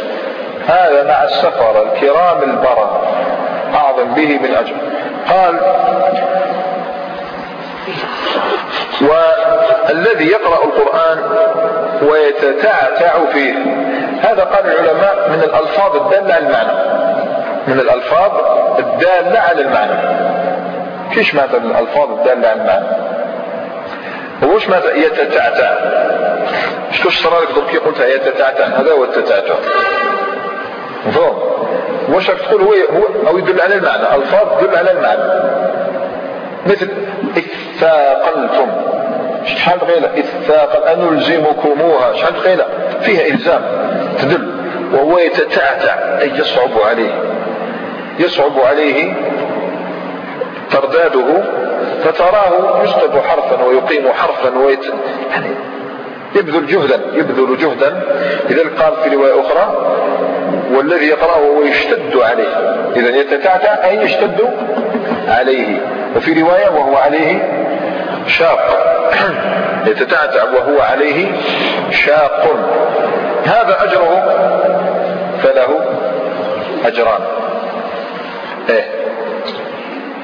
Speaker 1: هذا مع السفر الكرام البرر. أعظم به من أجر قال والذي يقرأ القرآن ويتتعتع فيه. هذا قال العلماء من الألفاظ الدالة على المعنى. من الألفاظ الدالة على المعنى. كيش معنى الألفاظ الدالة على المعنى؟ وش معنى يتتعتع؟ شكوش صار لك قلتها يتتعتع؟ هذا هو التتعتع. مفهوم؟ واش راك تقول هو هو أو يدل على المعنى. ألفاظ تدل على المعنى. مثل اثاقلتم شحال غيلة اثاقل أنلزمكموها. شحال غيلة فيها إلزام تدل وهو يتتعتع أي يصعب عليه. يصعب عليه ترداده فتراه يسقط حرفا ويقيم حرفا ويت يعني يبذل جهدا يبذل جهدا. لذلك قال في رواية أخرى والذي يقرأه هو يشتد عليه. إذا يتتعتع أي يشتد عليه. وفي رواية وهو عليه شاق. يتتعتع وهو عليه شاق. هذا أجره فله أجران. إيه.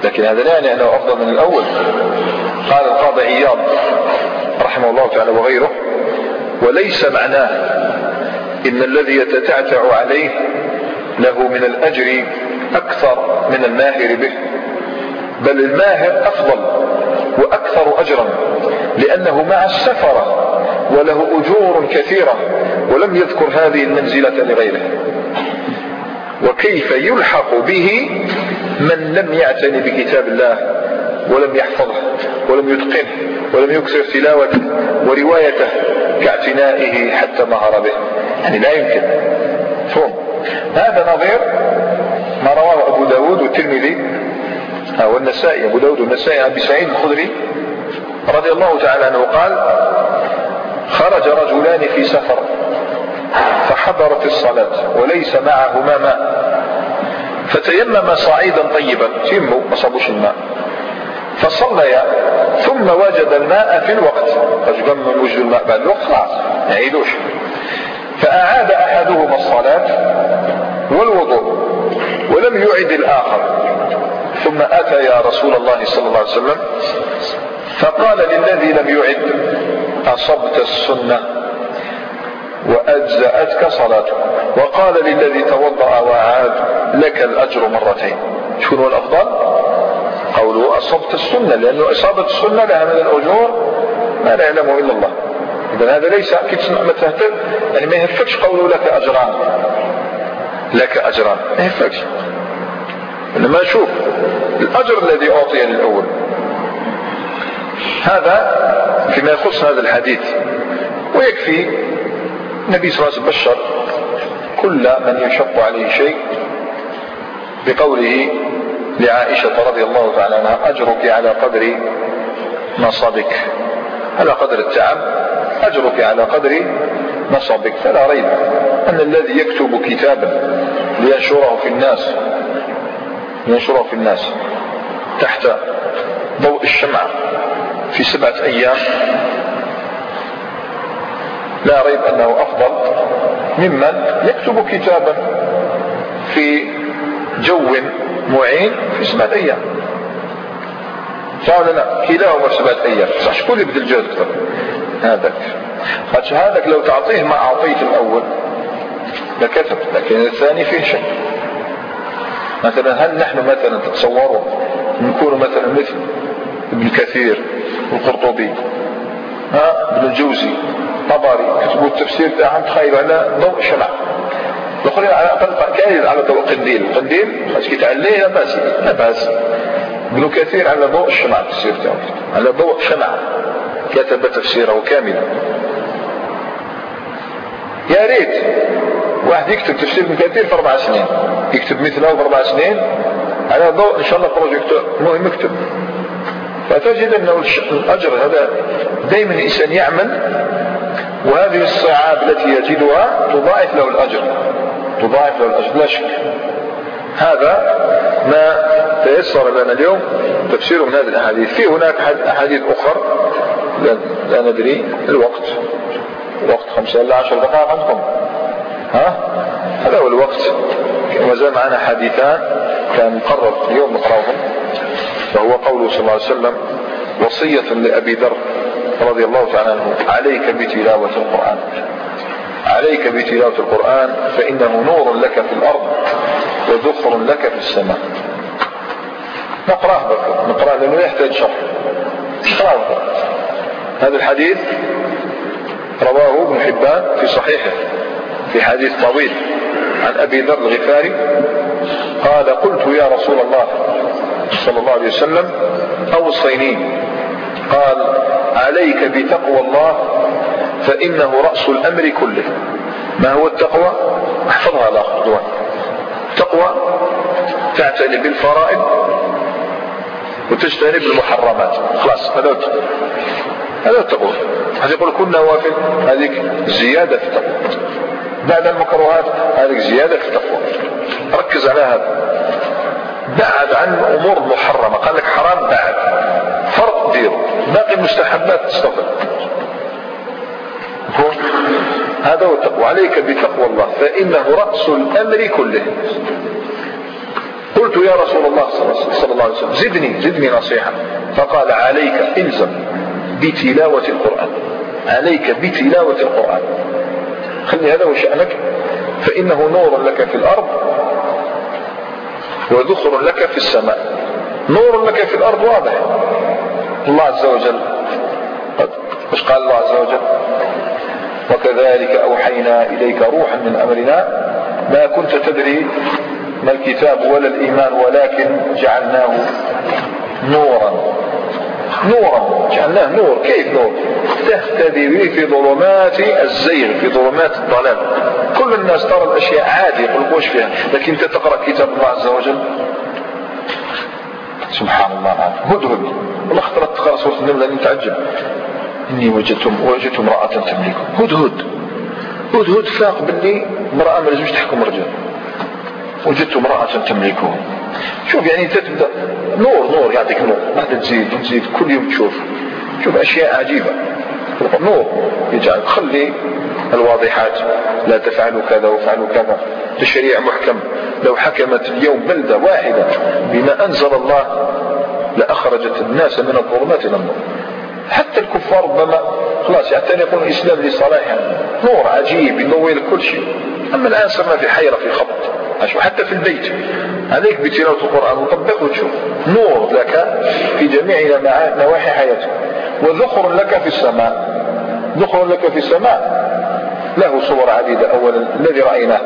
Speaker 1: لكن هذا لا يعني أنه أفضل من الأول. قال القاضي عياض رحمه الله تعالى وغيره وليس معناه إن الذي يتتعتع عليه له من الأجر أكثر من الماهر به بل الماهر أفضل وأكثر أجرا لأنه مع السفرة وله أجور كثيرة ولم يذكر هذه المنزلة لغيره. وكيف يلحق به من لم يعتني بكتاب الله ولم يحفظه ولم يتقنه ولم يكثر تلاوته وروايته كاعتنائه حتى مهر به؟ يعني لا يمكن. فهم. هذا نظير ما رواه أبو داود والترمذي والنسائي أبو داود والنسائي عن أبي سعيد الخدري رضي الله تعالى عنه قال خرج رجلان في سفر فحضرت الصلاة وليس معهما ماء فتيمم صعيدا طيبا تيموا ما صابوش الماء فصليا ثم وجد الماء في الوقت رجل وجد الماء بعد الوقت خلاص ما يعيدوش. فأعاد أحدهما الصلاة والوضوء ولم يعد الآخر. ثم أتى يا رسول الله صلى الله عليه وسلم فقال للذي لم يعد أصبت السنة وأجزأتك صلاتك. وقال للذي توضأ وعاد لك الأجر مرتين. شكون هو الأفضل؟ قوله أصبت السنة لأنه إصابة السنة لها من الأجور ما لا يعلمه إلا الله. إذا هذا ليس كي تسمع ما تهتم يعني ما يهفكش قوله لك أجران. لك أجران. ما يهفكش. إنما شوف الأجر الذي أعطي للأول هذا فيما يخص هذا الحديث. ويكفي النبي صلى الله عليه وسلم بشر كل من يشق عليه شيء بقوله لعائشة رضي الله تعالى عنها أجرك على قدر نصبك. على قدر التعب أجرك على قدر نصبك. فلا ريب أن الذي يكتب كتابا لينشره في الناس لينشره في الناس تحت ضوء الشمعة في سبعة أيام. لا ريب أنه أفضل ممن يكتب كتابا في جو معين في سبعة أيام. قال لا كلاهما سبعة أيام. صح شكون يبذل الجهد أكثر؟ هذاك. هذاك لو تعطيه ما أعطيت الأول لكتب لكن الثاني فيه شك. مثلا هل نحن مثلا تتصوروا نكون مثلا مثل ابن كثير والقرطبي ها ابن الجوزي طبري كتبوا التفسير تاعهم تخيلوا على ضوء شمع. الآخرين على الأقل كاين على ضوء قنديل. قنديل خاص كي تعليه لا باس. لا باس. ابن كثير على ضوء الشمع التفسير تاعه على ضوء شمع. كتب تفسيره كاملا. يا ريت. واحد يكتب تفسير ابن كثير في أربع سنين. يكتب مثله في أربع سنين. على ضوء إن شاء الله بروجيكتور المهم يكتب. فتجد انه الأجر هذا دائما الإنسان يعمل وهذه الصعاب التي يجدها تضاعف له الأجر. تضاعف له الأجر. لا شك. هذا ما تيسر لنا اليوم تفسير من هذه الأحاديث. في هناك أحاديث أخرى. لا, ندري. الوقت. الوقت خمسة إلا عشر دقائق عندكم. ها؟ هذا هو الوقت. وما زال معنا حديثان كان مقرر اليوم نقراهم. فهو قوله صلى الله عليه وسلم وصية لأبي ذر رضي الله تعالى عنه عليك بتلاوة القرآن. عليك بتلاوة القرآن فإنه نور لك في الأرض وذخر لك في السماء. نقرأه بك. نقرأه لأنه يحتاج شرح. نقرأه هذا الحديث رواه ابن حبان في صحيحه. في حديث طويل عن أبي ذر الغفاري قال قلت يا رسول الله صلى الله عليه وسلم أوصيني. قال عليك بتقوى الله فإنه رأس الأمر كله. ما هو التقوى؟ احفظها الآخر دوان تقوى تعتني بالفرائض وتجتنب المحرمات. خلاص هذا هذا التقوى. هذا يقول كل نوافل هذيك زيادة في التقوى. بعد المكروهات هذيك زيادة في التقوى. ركز على هذا. بعد عن الأمور المحرمه قال لك حرام بعد. فرض ديرو باقي المستحبات تستغفر هذا هو التقوى. عليك بتقوى الله. فإنه رأس الأمر كله. قلت يا رسول الله صلى الله عليه وسلم زدني زدني نصيحة. فقال عليك الزم بتلاوة القرآن. عليك بتلاوة القرآن. خلي هذا هو شأنك فإنه نور لك في الأرض وذخر لك في السماء. نور لك في الأرض واضح. الله عز وجل مش قال الله عز وجل؟ وكذلك أوحينا إليك روحا من أمرنا ما كنت تدري ما الكتاب ولا الإيمان ولكن جعلناه نورا. نورا جعلناه نور. كيف نور؟ تهتدي به في ظلمات الزيغ في ظلمات الضلال. كل الناس ترى الأشياء عادي يقول وش فيها. لكن أنت تقرأ كتاب الله عز وجل؟ سبحان الله. هدهد. والله خطرت تقرأ سورة النمل اني تعجب. إني وجدت وجدت امرأة تملكهم هدهد. هدهد فاق باللي امرأة ما لازمش تحكم رجال. وجدت امرأة تملكهم شوف يعني أنت تبدأ نور نور يعطيك نور. بعد تزيد تزيد كل يوم تشوف شوف أشياء عجيبة. نور يجعل خلي الواضحات لا تفعلوا كذا وفعلوا كذا. تشريع محكم. لو حكمت اليوم بلدة واحدة بما أنزل الله لأخرجت الناس من الظلمات إلى النور. حتى الكفار ربما خلاص يعتنقون الإسلام لصلاحه نور عجيب لك كل شيء. أما الآن صرنا في حيرة في خبط. حتى في البيت. عليك بتلاوة القرآن. وطبقه وتشوف نور لك في جميع نواحي حياتك. وذخر لك في السماء. ذخر لك في السماء. له صور عديدة. أولا الذي رأيناه.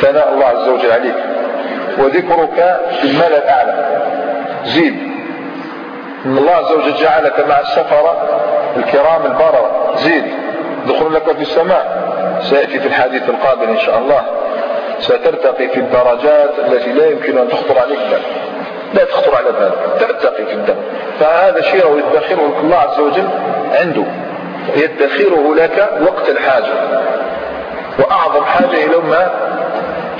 Speaker 1: ثناء الله عز وجل عليك. وذكرك في الملأ الأعلى. زيد. إن الله عز وجل جعلك مع السفرة الكرام البررة. زيد دخول لك في السماء. سيأتي في الحديث القابل إن شاء الله. سترتقي في الدرجات التي لا يمكن أن تخطر عليك بال لا تخطر على بال ترتقي في الدم. فهذا شيء يدخره الله عز وجل عنده. يدخره لك وقت الحاجة. وأعظم حاجة إلى ما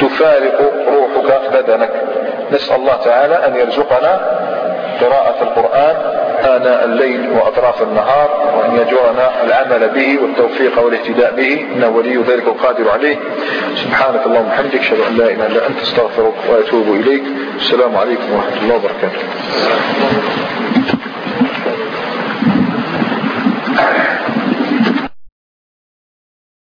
Speaker 1: تفارق روحك بدنك. نسأل الله تعالى أن يرزقنا قراءة القرآن آناء الليل وأطراف النهار وأن يجرنا العمل به والتوفيق والاهتداء به. إنه ولي ذلك القادر عليه. سبحانك اللهم وبحمدك أشهد أن لا إله إلا أنت أستغفرك وأتوب إليك. السلام عليكم ورحمة الله وبركاته.